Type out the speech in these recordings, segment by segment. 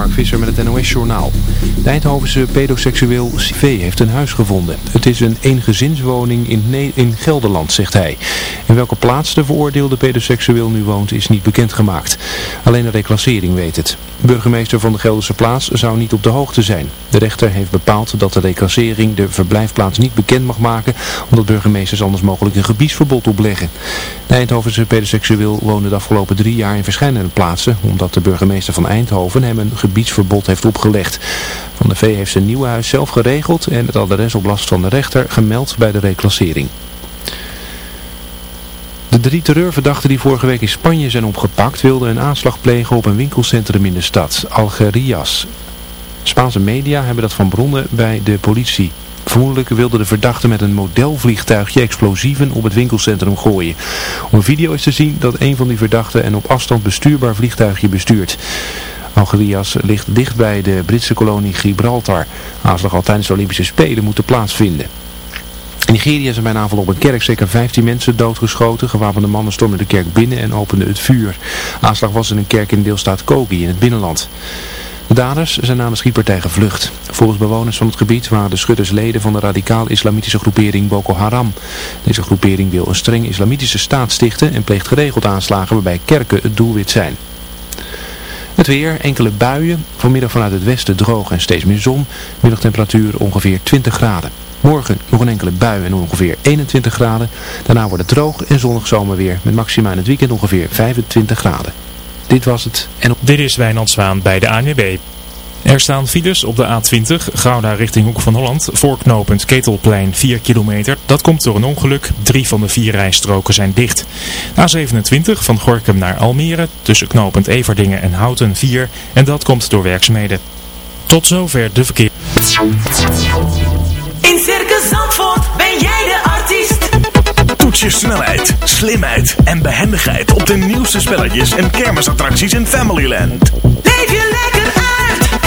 Mark Visser met het NOS-journaal. De Eindhovense pedoseksueel CV heeft een huis gevonden. Het is een eengezinswoning in, in Gelderland, zegt hij. In welke plaats de veroordeelde pedoseksueel nu woont is niet bekendgemaakt. Alleen de reclassering weet het. Burgemeester van de Gelderse plaats zou niet op de hoogte zijn. De rechter heeft bepaald dat de reclassering de verblijfplaats niet bekend mag maken, omdat burgemeesters anders mogelijk een gebiedsverbod opleggen. De Eindhovense pedoseksueel woonde de afgelopen drie jaar in verschillende plaatsen, omdat de burgemeester van Eindhoven hem een gebiedsverbod heeft opgelegd. Van de V heeft zijn nieuwe huis zelf geregeld en het adres op last van de rechter gemeld bij de reclassering. De drie terreurverdachten die vorige week in Spanje zijn opgepakt wilden een aanslag plegen op een winkelcentrum in de stad, Algerias. Spaanse media hebben dat van bronnen bij de politie. Vermoedelijk wilden de verdachten met een modelvliegtuigje explosieven op het winkelcentrum gooien. Op een video is te zien dat een van die verdachten een op afstand bestuurbaar vliegtuigje bestuurt. Algerias ligt dicht bij de Britse kolonie Gibraltar. Aanslag al tijdens de Olympische Spelen moeten plaatsvinden. In Nigeria zijn bij een aanval op een kerk zeker 15 mensen doodgeschoten. Gewapende mannen stormden de kerk binnen en openden het vuur. Aanslag was in een kerk in de deelstaat Kogi in het binnenland. De daders zijn na de schietpartij gevlucht. Volgens bewoners van het gebied waren de schutters leden van de radicaal-islamitische groepering Boko Haram. Deze groepering wil een streng islamitische staat stichten en pleegt geregeld aanslagen waarbij kerken het doelwit zijn. Het weer, enkele buien, vanmiddag vanuit het westen droog en steeds meer zon, middagtemperatuur ongeveer 20 graden. Morgen nog een enkele bui en ongeveer 21 graden. Daarna wordt het droog en zonnig zomerweer met maxima in het weekend ongeveer 25 graden. Dit was het. En... Dit is Wijnand Zwaan bij de ANWB. Er staan files op de A20, Gouda richting Hoek van Holland, voorknopend Ketelplein 4 kilometer. Dat komt door een ongeluk, drie van de vier rijstroken zijn dicht. A27 van Gorkum naar Almere, tussen knopend Everdingen en Houten 4 en dat komt door werkzaamheden. Tot zover de verkeer. In Circus Zandvoort ben jij de artiest. Toets je snelheid, slimheid en behendigheid op de nieuwste spelletjes en kermisattracties in Familyland. Leef je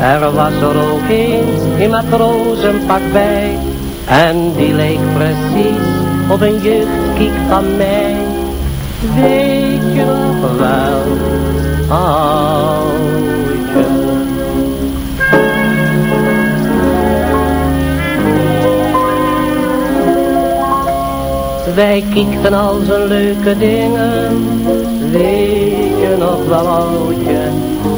Er was er ook een in matrozenpak bij, en die leek precies op een jeugdkiek van mij. Weet je nog wel, oudje. Wij kiekten al zijn leuke dingen, weet je nog wel oudje.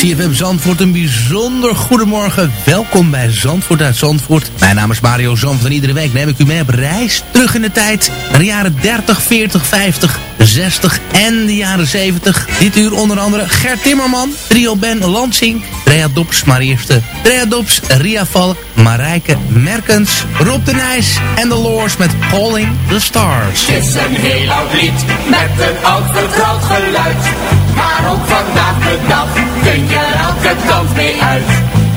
CFM Zandvoort, een bijzonder goedemorgen. Welkom bij Zandvoort uit Zandvoort. Mijn naam is Mario Zandvoort en iedere week neem ik u mee op reis terug in de tijd. Naar de jaren 30, 40, 50, 60 en de jaren 70. Dit uur onder andere Gert Timmerman, Trio Ben Lansing, Drea Dops, maar eerste Drea Dops, Ria Valk, Marijke Merkens, Rob de Nijs en de Loors met Calling the Stars. Het is een heel oud lied met een oud vertrouwd geluid. Maar ook vandaag de dag kun je elke kant mee uit.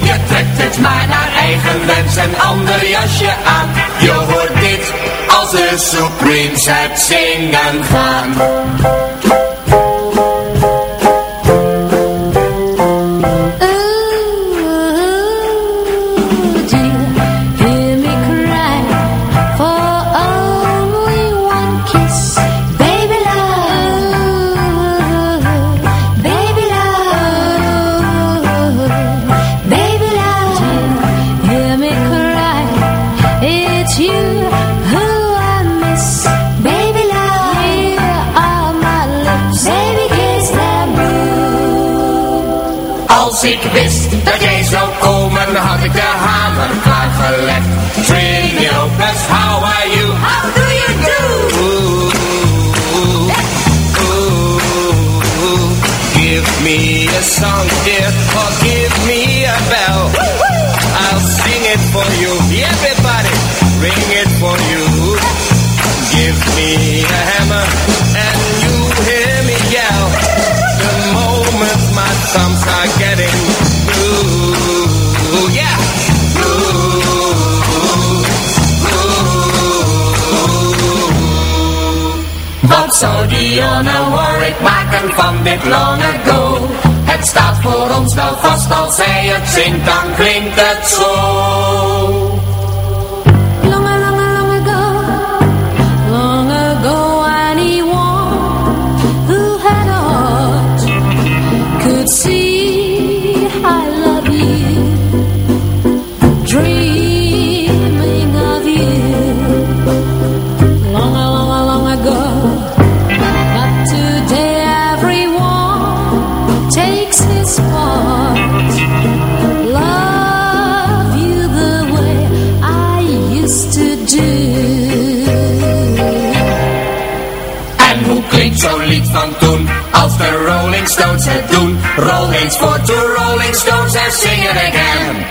Je trekt het maar naar eigen wens en ander jasje aan. Je hoort dit als de Supremes het zingen gaan. Wat zou Dionne Warwick maken van dit long ago? Het staat voor ons wel vast, als zij het zingt, dan klinkt het zo. Het doen. Rolling for the Rolling Stones and sing again.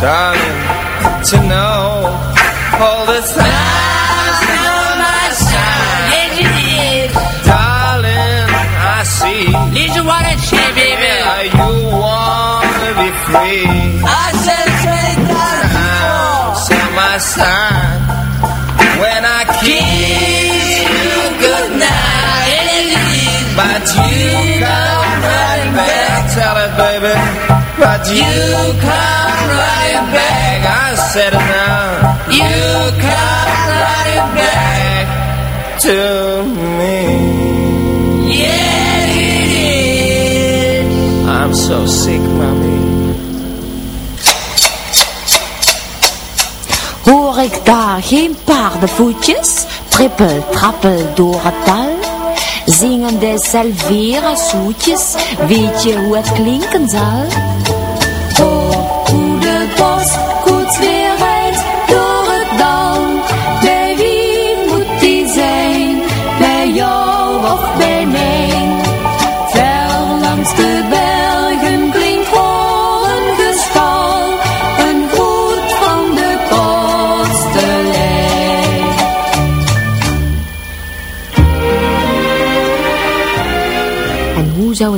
Darling, to you come running back. I said it now. You come running back to me. Yeah, you did. I'm so sick, mommy. Hoor ik daar geen paardenvoetjes, trippel, trappel door het dal? Zingen de salvera zoetjes, weet je hoe het klinken zal? Oh, hoe de boskoets weer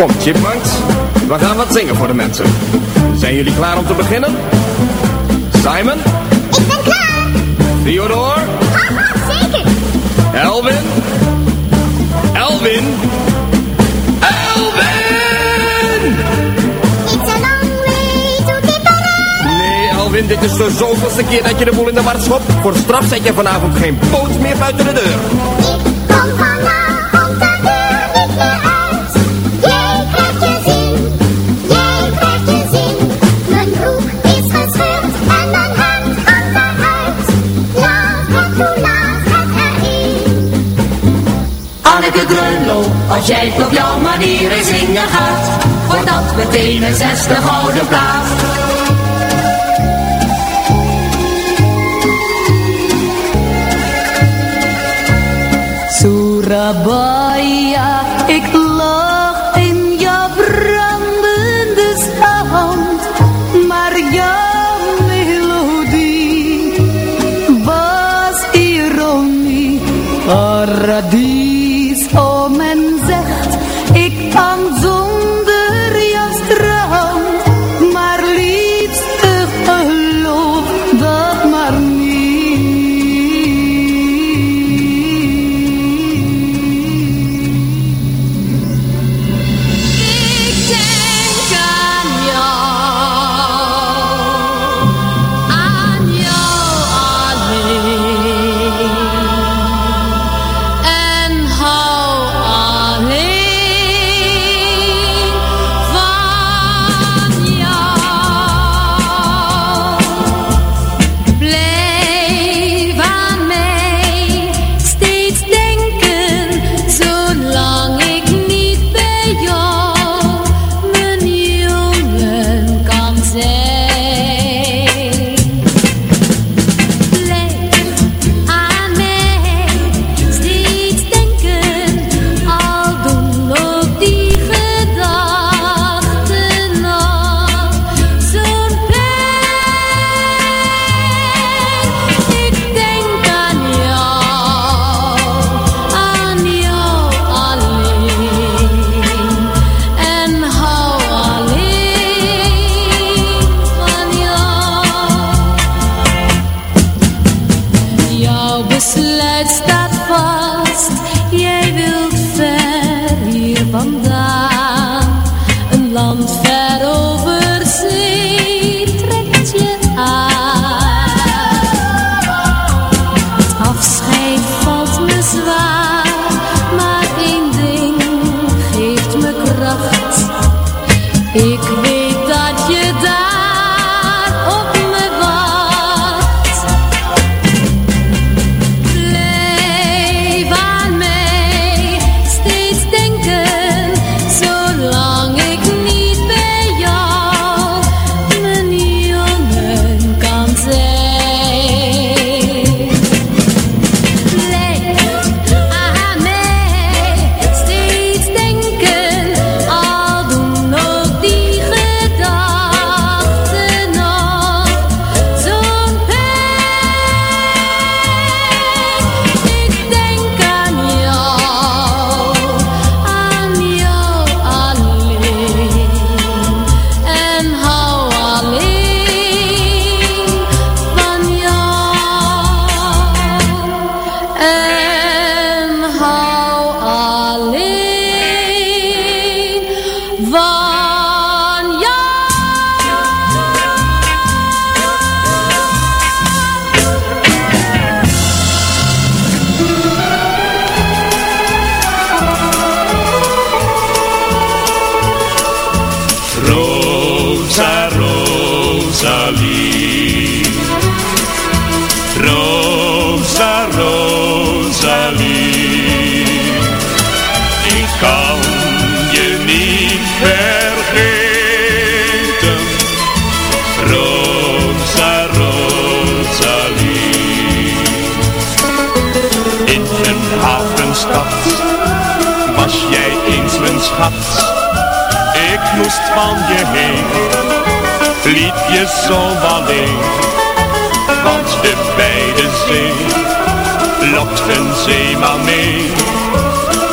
Kom, chipmunks. We gaan wat zingen voor de mensen. Zijn jullie klaar om te beginnen? Simon? Ik ben klaar. Theodore? Zeker. Elvin? Elvin? Elvin! It's a long way to Tipperary. Nee, Elvin, dit is de zoveelste keer dat je de boel in de war schopt. Voor straf zet je vanavond geen poot meer buiten de deur. Als jij op jouw manier in zingen gaat, wordt dat meteen een zesde gouden plaat. Surabaya, havenstad. Was jij eens mijn schat? Ik moest van je heen. Liep je zo alleen Want de beide zee Lokt een zeeman mee.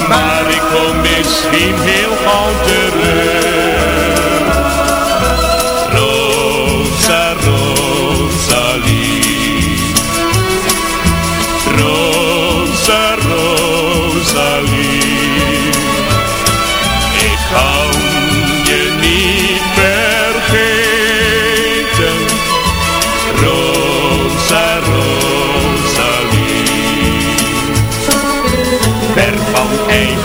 Maar ik kom misschien heel gauw terug.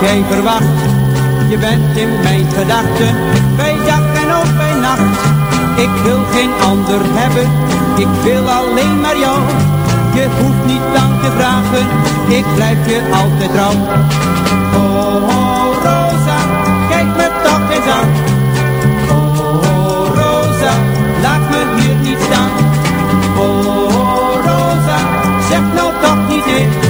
Jij verwacht? Je bent in mijn gedachten, bij dag en ook bij nacht. Ik wil geen ander hebben, ik wil alleen maar jou. Je hoeft niet lang te vragen, ik blijf je altijd trouw. Oh, oh Rosa, kijk me toch eens aan. Oh Rosa, laat me hier niet staan. Oh Rosa, zeg nou toch niet nee.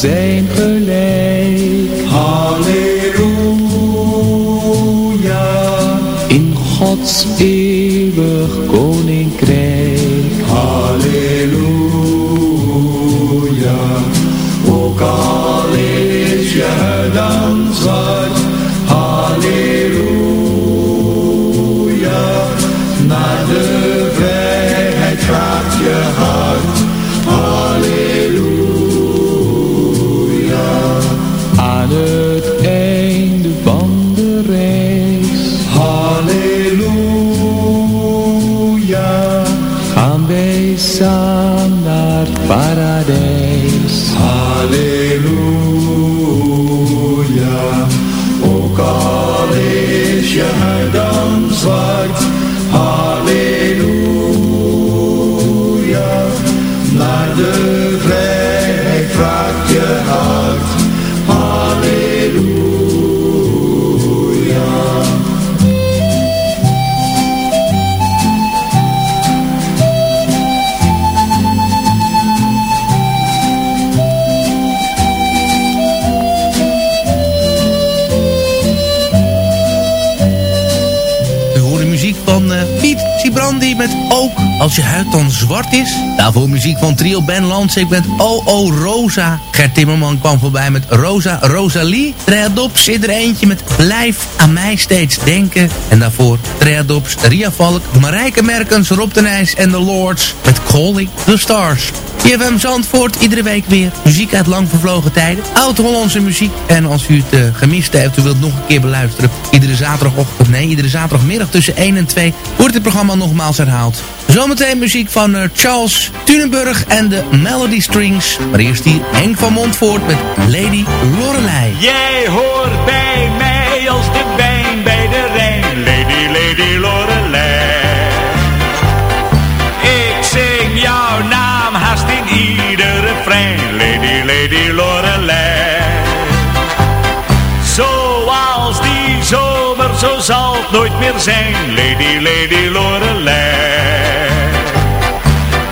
zijn gelijk, halleluja. In Gods als je huid dan zwart is. Daarvoor muziek van trio Ben Lansik met O O Rosa. Gert Timmerman kwam voorbij met Rosa Rosalie. Treadops zit er eentje met Blijf aan mij steeds denken. En daarvoor Treadops, Ria Valk, Marijke Merkens, Rob de en The Lords met Calling the Stars. IFM Zandvoort, iedere week weer muziek uit lang vervlogen tijden. Oud-Hollandse muziek. En als u het eh, gemist heeft, u wilt nog een keer beluisteren. Iedere zaterdagochtend, nee, iedere zaterdagmiddag tussen 1 en 2 wordt het programma nogmaals herhaald. Zometeen muziek van eh, Charles Tunenburg en de Melody Strings. Maar eerst hier Henk van Montvoort met Lady Lorelei. Jij hoort bij Nooit meer zijn, Lady, Lady Lorelei.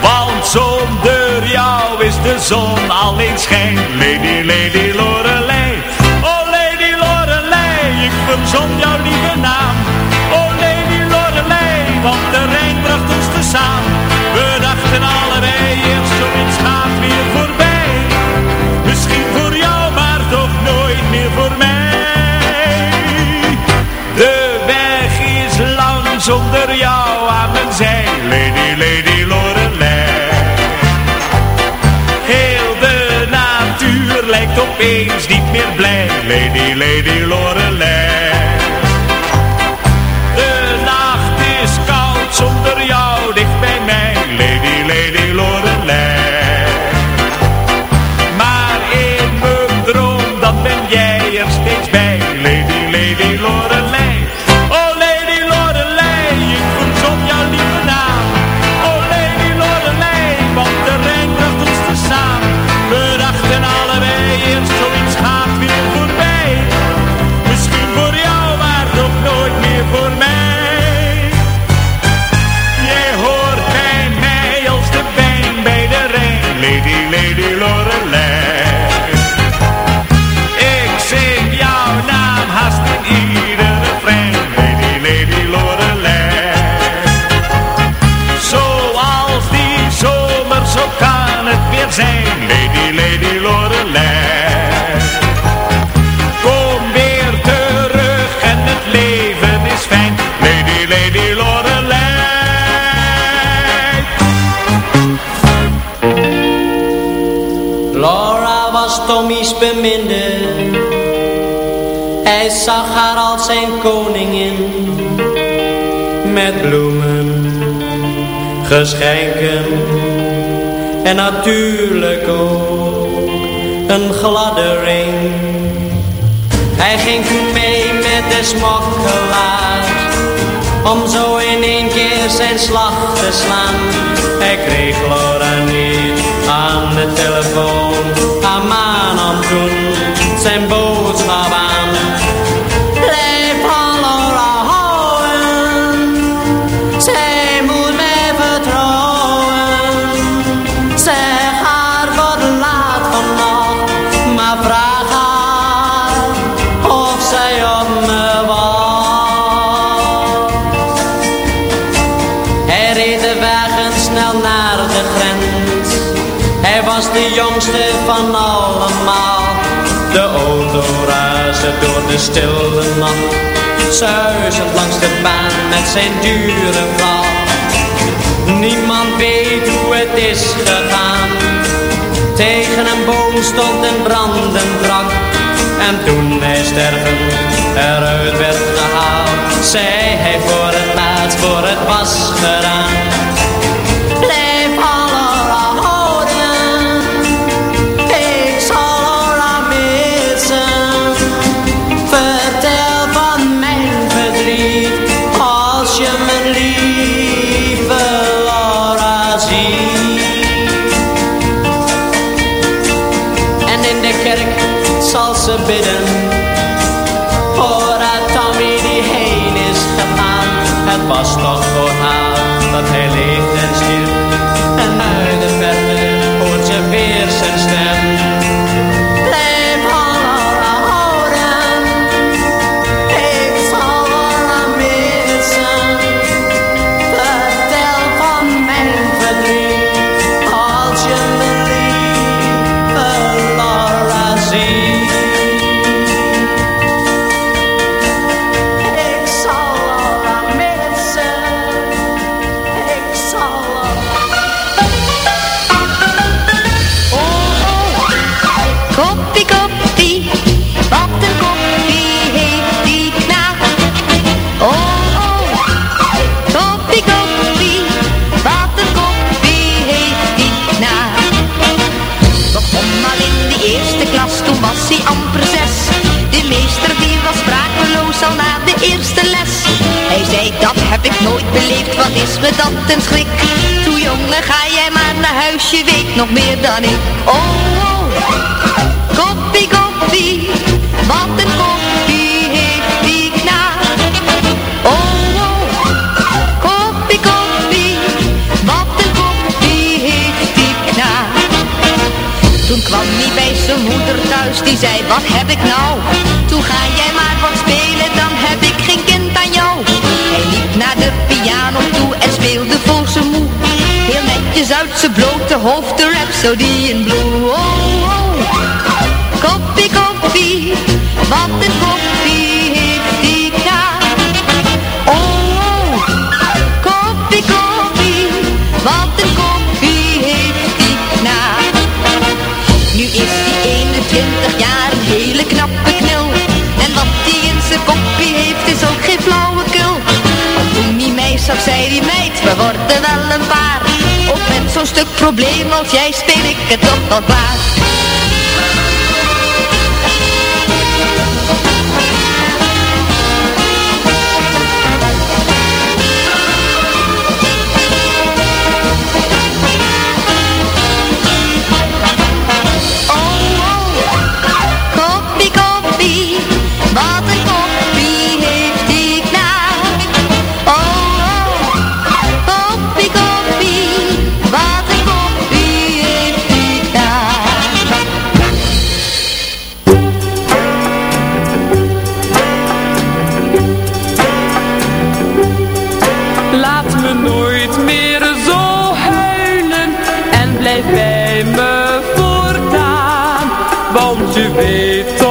Want zonder jou is de zon alleen schijn, opeens niet meer blij, Lady, Lady Lorelei. Geschenken en natuurlijk ook een gladde ring. Hij ging mee met de smokkelaar om zo in één keer zijn slag te slaan. Hij kreeg Laura niet aan de telefoon. Haar man nam toen zijn boodschap van allemaal. De auto raasde door de stille nacht. Zuizend langs de baan met zijn dure vlag. Niemand weet hoe het is gegaan. Tegen een boom stond een brandend wrak. En toen hij sterven eruit werd gehaald, zei hij voor het laatst, voor het was gedaan. dat heb ik nooit beleefd, wat is me dat een schrik? Toen jongen, ga jij maar naar huis, je weet nog meer dan ik. Oh, oh. koffie, koffie, wat een koffie heeft die knaap. Oh, oh. koffie, wat een koffie heeft die knaap. Toen kwam hij bij zijn moeder thuis, die zei, wat heb ik nou? Toen ga jij maar wat spelen, dan heb ik geen kind naar de piano toe en speelde voor zijn moe. Heel netjes uit zijn blote hoofd, de Rhapsody in Blue. Oh, oh. Koppie, koppie, wat een zag zei hij meid, we worden wel een paar. Ook met zo'n stuk probleem als jij speel ik het toch wel klaar. Want je weet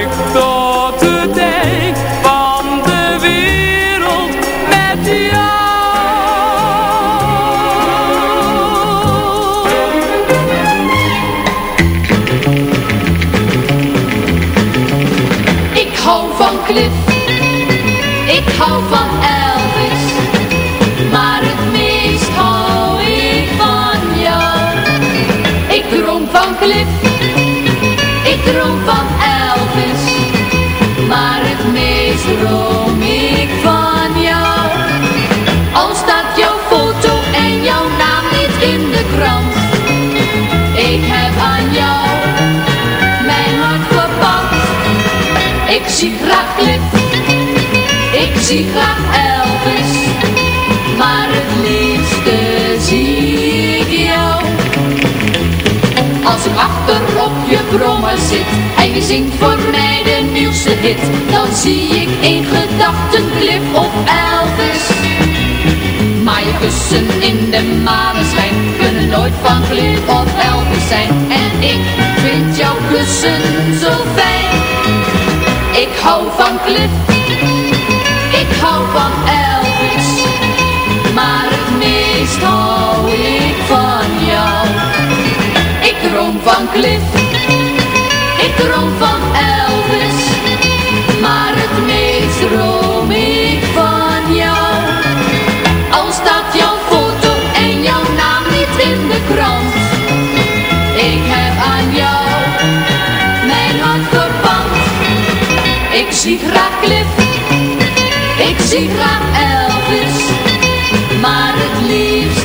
ik tot het eind van de wereld met jou. Ik hou van Cliff, ik hou van zie graag Cliff, ik zie graag Elvis, maar het liefste zie ik jou. Als ik achter op je brommer zit en je zingt voor mij de nieuwste hit, dan zie ik in gedachten Cliff of Elvis. Maar je kussen in de maneschijn kunnen nooit van Cliff of Elvis zijn. En ik vind jouw kussen zo fijn. Ik hou van Cliff, ik hou van Elvis, maar het meest hou ik van jou. Ik droom van Cliff, ik droom van Elvis, maar het meest droom ik van jou. Al staat jouw foto en jouw naam niet in Ik zie graag Cliff, ik zie graag Elvis, maar het liefste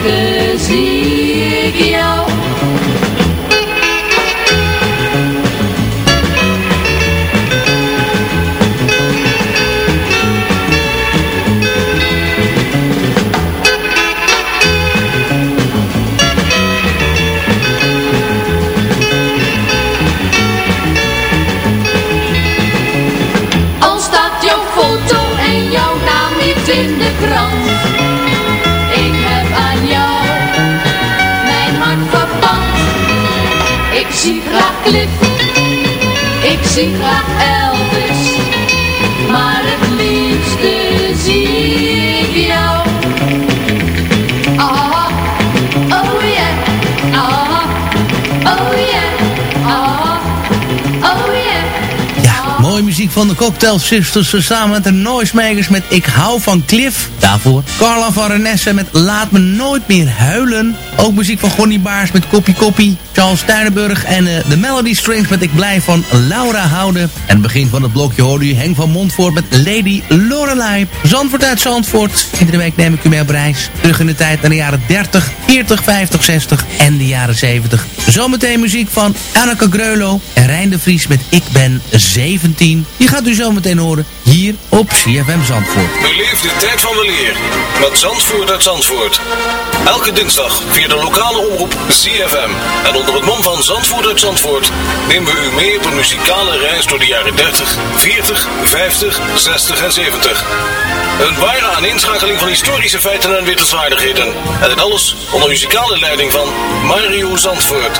van de Cocktail Sisters samen met de Noisemakers met Ik hou van Cliff. Daarvoor Carla van Renesse met Laat me nooit meer huilen. Ook muziek van Gonnie Baars met Koppie Koppie. Charles Tuinenburg en eh, de Melody Strings met Ik blijf van Laura Houden. En het begin van het blokje hoorde u Henk van Montvoort met Lady Lorelei. Zandvoort uit Zandvoort. Iedere week neem ik u mee op reis. Terug in de tijd naar de jaren 30, 40, 50, 60 en de jaren 70. Zometeen muziek van Anneke Greulow Rijn de Vries met Ik ben 17. Die gaat u zometeen horen hier op CFM Zandvoort. Beleef de tijd van weleer met Zandvoort uit Zandvoort. Elke dinsdag via de lokale omroep ZFM. En onder het mom van Zandvoort uit Zandvoort nemen we u mee op een muzikale reis door de jaren 30, 40, 50, 60 en 70. Een ware aaninschakeling van historische feiten en wittelswaardigheden. En dit alles onder muzikale leiding van Mario Zandvoort.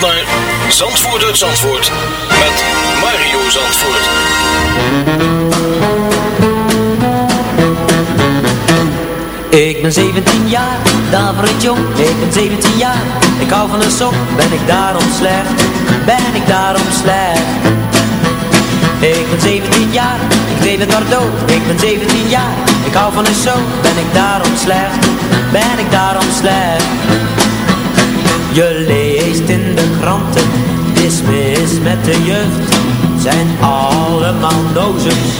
naar Zandvoort Zandvoort met Mario Zandvoort. Ik ben 17 jaar, David jong, ik ben 17 jaar Ik hou van een sok, ben ik daarom slecht, ben ik daarom slecht? Ik ben 17 jaar, ik weet het maar dood. Ik ben 17 jaar, ik hou van een show, ben ik daarom slecht, ben ik daarom slecht? Je in de kranten, het is mis met de jeugd. Zijn allemaal dozens,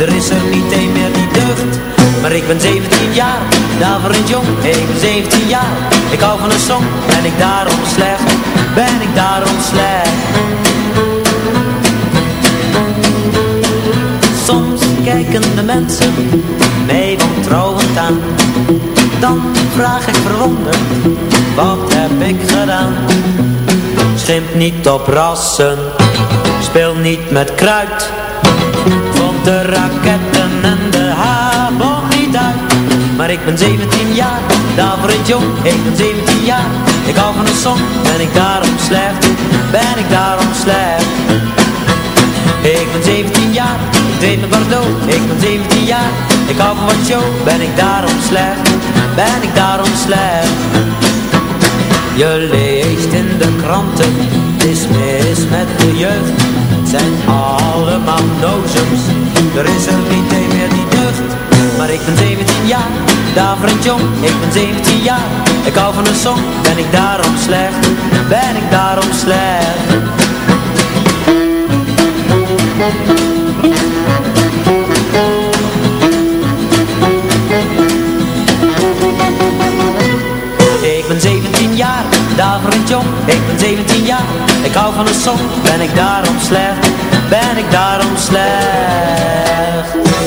er is er niet een meer die deugt maar ik ben 17 jaar, daarvoor een jong, ik ben 17 jaar. Ik hou van een song, ben ik daarom slecht, ben ik daarom slecht? Soms kijken de mensen mij wantrouwend aan Dan vraag ik verwonderd, wat heb ik gedaan? Schimp niet op rassen, speel niet met kruid Vond de raketten en de habon niet uit. Maar ik ben 17 jaar, daarvoor het jong Ik ben 17 jaar, ik hou van een song Ben ik daarom slecht, ben ik daarom slecht. Ik ben 17 jaar, ik dreef met Bordeaux Ik ben 17 jaar, ik hou van wat show Ben ik daarom slecht, ben ik daarom slecht je leest in de kranten, het is mis met de jeugd. Het zijn allemaal nozems, er is er niet een meer die deugd. Maar ik ben 17 jaar, daarvoor een jong, ik ben 17 jaar. Ik hou van een song, ben ik daarom slecht, ben ik daarom slecht. 17 jaar Ik hou van een song, ben ik daarom slecht, ben ik daarom slecht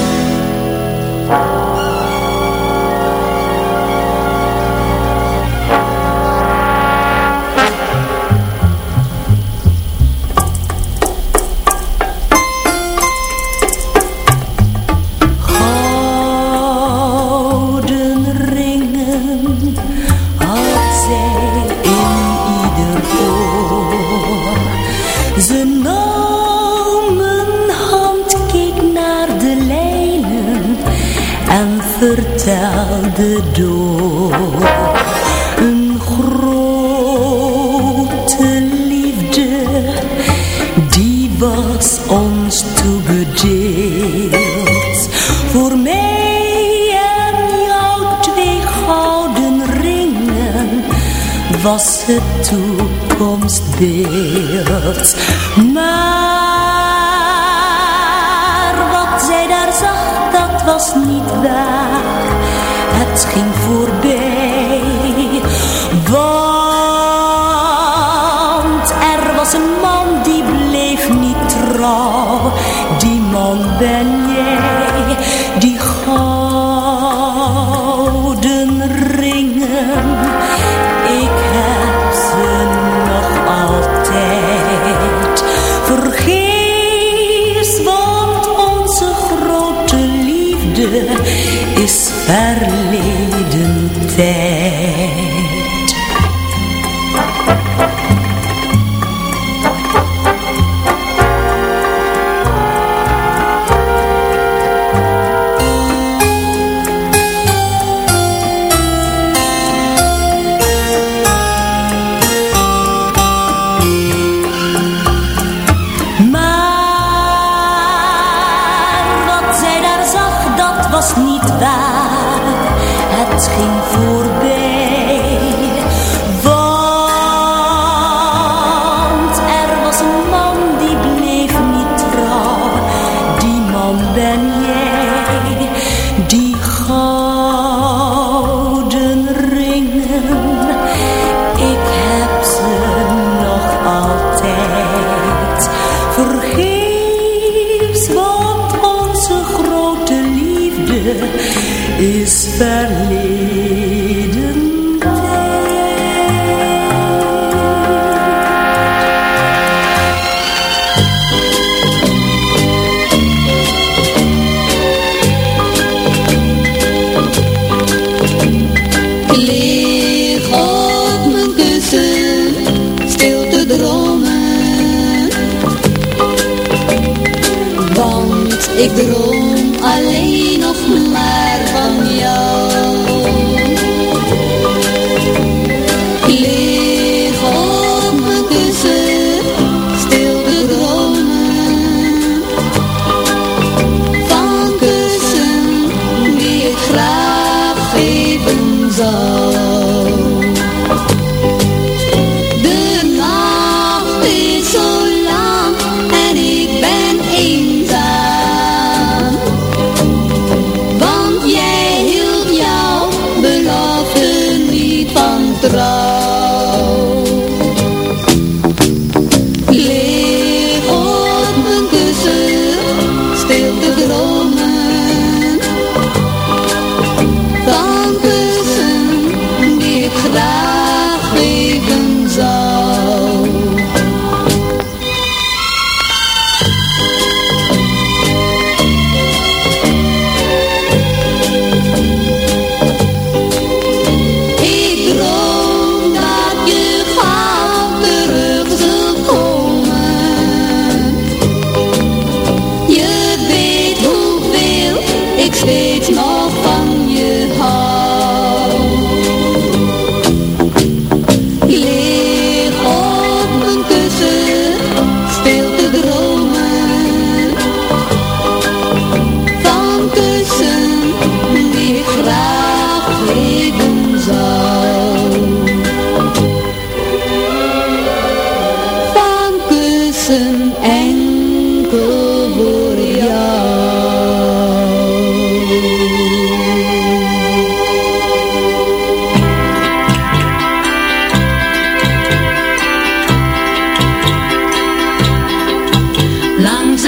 als het toekomstbeeld. Maar wat zij daar zag, dat was niet waar. Het ging voorbij. Want er was een man die bleef niet trouw. Die man ben jij. Perro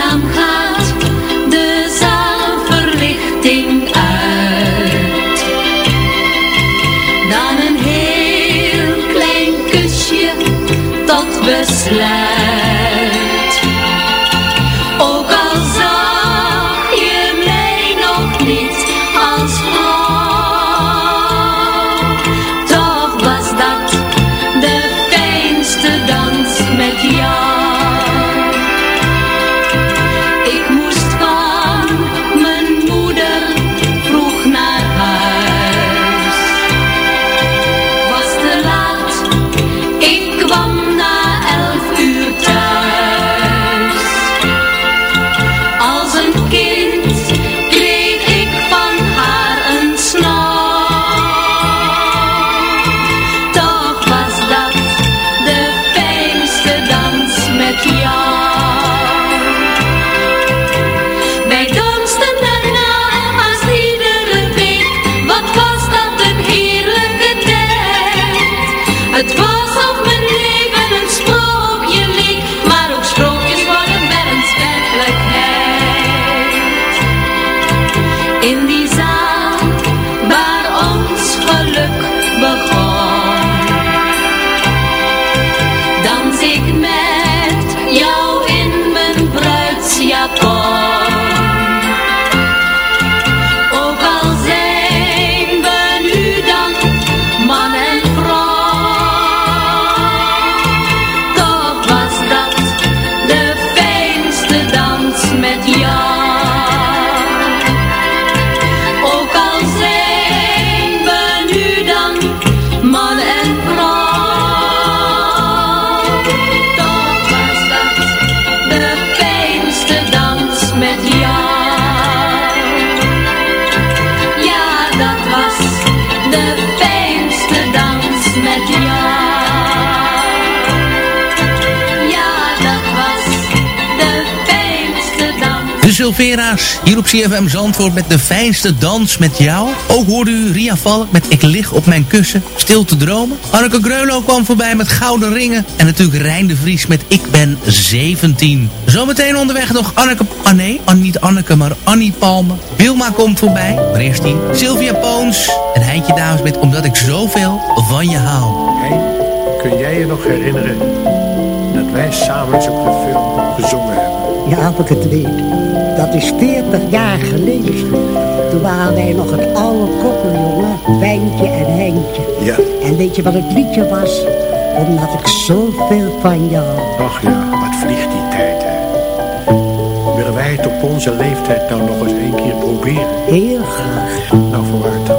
Dan gaat de zaalverlichting uit. Dan een heel klein kusje. Tot besluit. Silvera's hier op CFM Zandvoort met de fijnste dans met jou. Ook hoorde u Ria Valk met Ik lig op mijn kussen, stil te dromen. Anneke Greulow kwam voorbij met Gouden Ringen. En natuurlijk Rijn de Vries met Ik ben 17. Zometeen onderweg nog Anneke... Ah nee, niet Anneke, maar Annie Palme. Wilma komt voorbij. Maar eerst die Sylvia Poons en Heintje Dames met Omdat ik zoveel van je hou. Hein, kun jij je nog herinneren dat wij samen eens op de film gezongen hebben? Ja, of ik het weet. Dat is 40 jaar geleden. Toen waren wij nog het oude koppel, jongen. Wijntje en Heintje. Ja. En weet je wat het liedje was? Omdat ik zoveel van jou. Ach ja, wat vliegt die tijd, hè? Willen wij het op onze leeftijd nou nog eens één keer proberen? Heel graag. Nou, vooruit dan.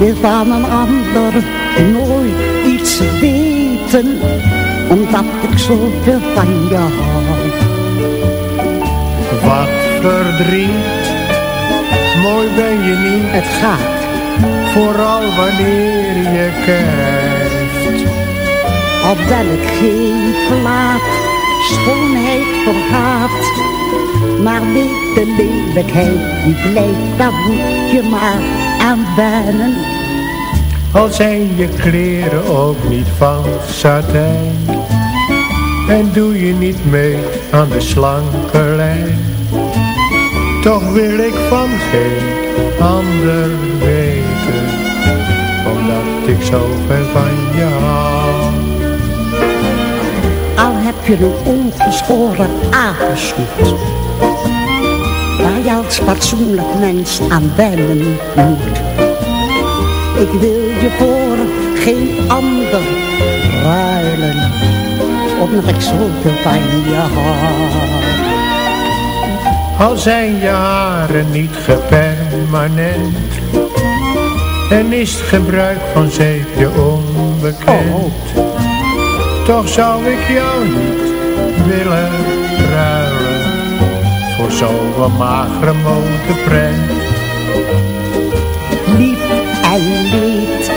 Wil van een ander nooit iets weten, omdat ik zoveel van je hou. Wat verdriet, mooi ben je niet. Het gaat. Vooral wanneer je kijkt. Ben ik geen plaat, schoonheid vergaat. Maar weet de lelijkheid die blijft, daar moet je maar aan wennen. Al zijn je kleren ook niet van satijn. En doe je niet mee aan de slanke lijn. Toch wil ik van geen ander weten. Omdat ik zo ver van je hou. Al heb je een ongeschoren apensoet. Als fatsoenlijk mens aan wennen moet. Ik wil je voor geen ander ruilen. Omdat ik zoveel van je hou. Al zijn je haren niet gepermanent. En is het gebruik van zeepje onbekend. Toch zou ik jou niet willen zo'n magere motorprent. Lief en leed,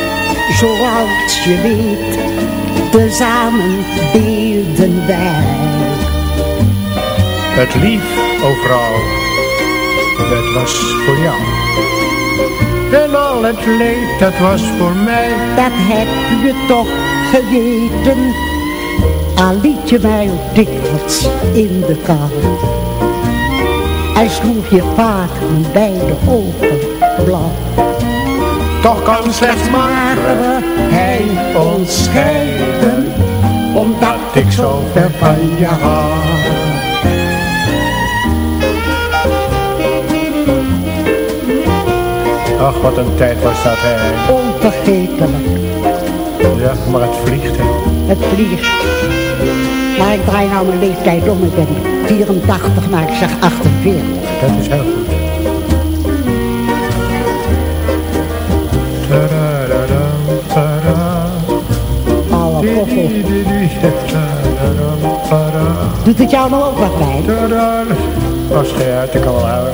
zoals je weet, tezamen deelden wij. Het lief, overal, dat was voor jou. En al het leed, dat was voor mij. Dat heb je toch geweten, al liet je mij ook dikwijls in de kou. En sloeg je vaak mijn beide ogen blauw. Toch kan slechts maar hij ons scheiden, omdat ik zo ver van je hou. Ach, wat een tijd was dat, hè. Onvergetelijk, Ja, maar het vliegt, hè. het vliegt. Maar ik draai nou mijn leeftijd om, ik ben 84, maar ik zeg 48. Dat is heel goed. Alle koffel. Doet het jou nou ook wat bij? Als je uit, ik kan wel houden.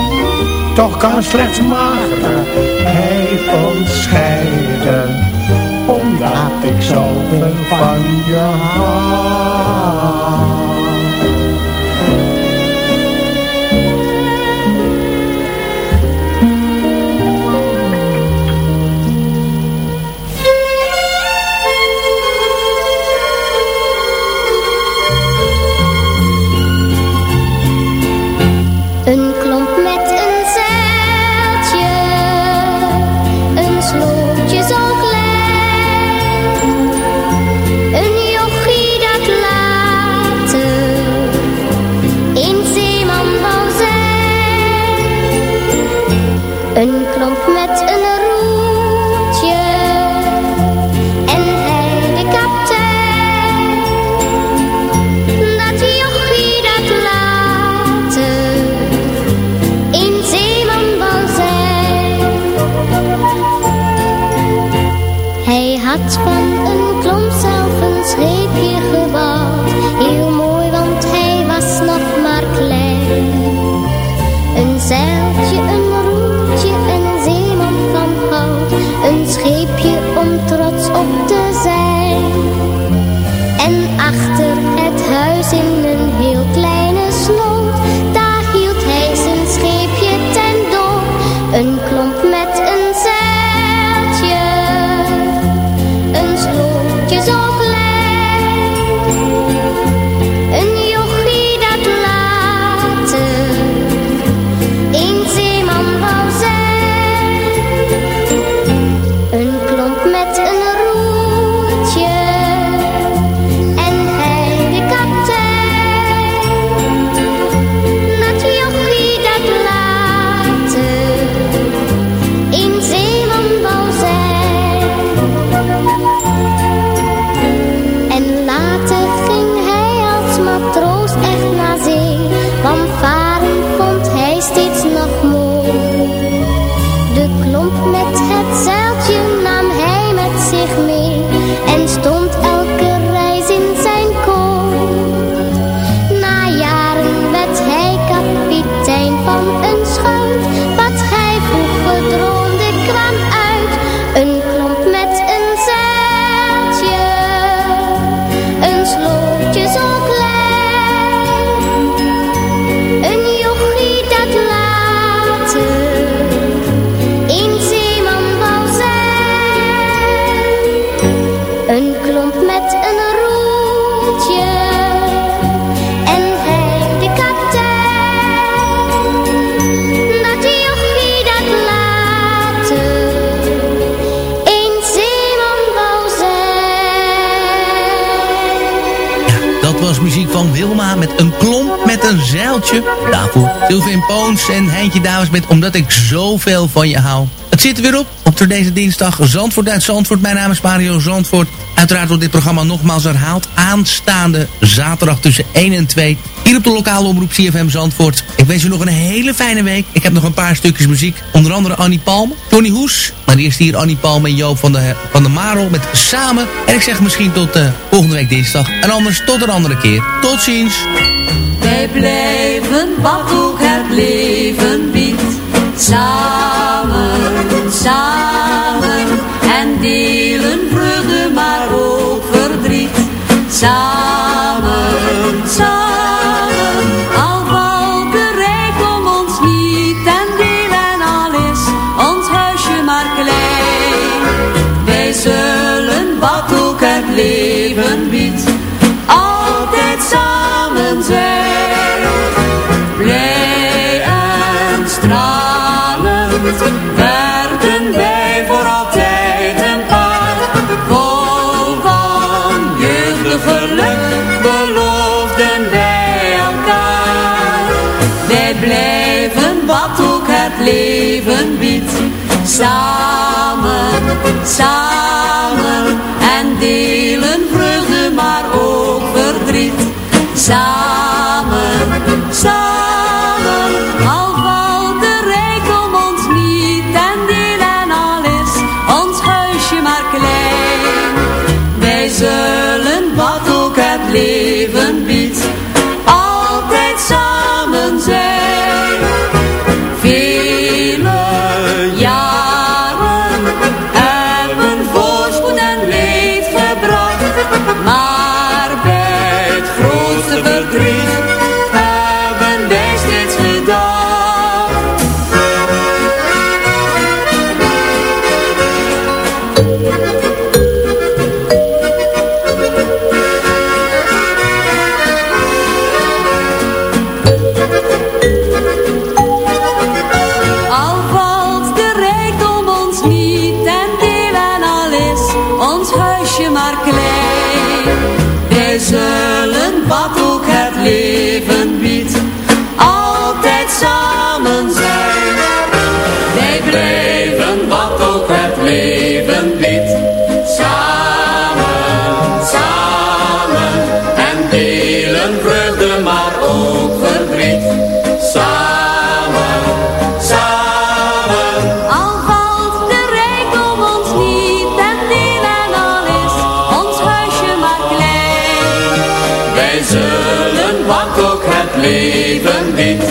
toch kan slechts van ontscheiden, omdat ik zoveel van je. Eentje dames, met Omdat ik zoveel van je hou. Het zit er weer op, op voor deze dinsdag. Zandvoort uit Zandvoort, mijn naam is Mario Zandvoort. Uiteraard wordt dit programma nogmaals herhaald. Aanstaande zaterdag tussen 1 en 2. Hier op de lokale omroep CFM Zandvoort. Ik wens u nog een hele fijne week. Ik heb nog een paar stukjes muziek. Onder andere Annie Palm, Tony Hoes. Maar eerst hier Annie Palm en Joop van de, van de Marel met Samen. En ik zeg misschien tot eh, volgende week dinsdag. En anders tot een andere keer. Tot ziens wij blijven, wat ook het leven biedt. Samen, samen, en delen vreugde, maar ook verdriet. Samen. Samen, samen en delen vreugde maar ook verdriet. Samen, samen. Samen, samen, al valt de regel ons niet, en die wij alles ons huisje maar klein Wij zullen wat ook het leven biedt.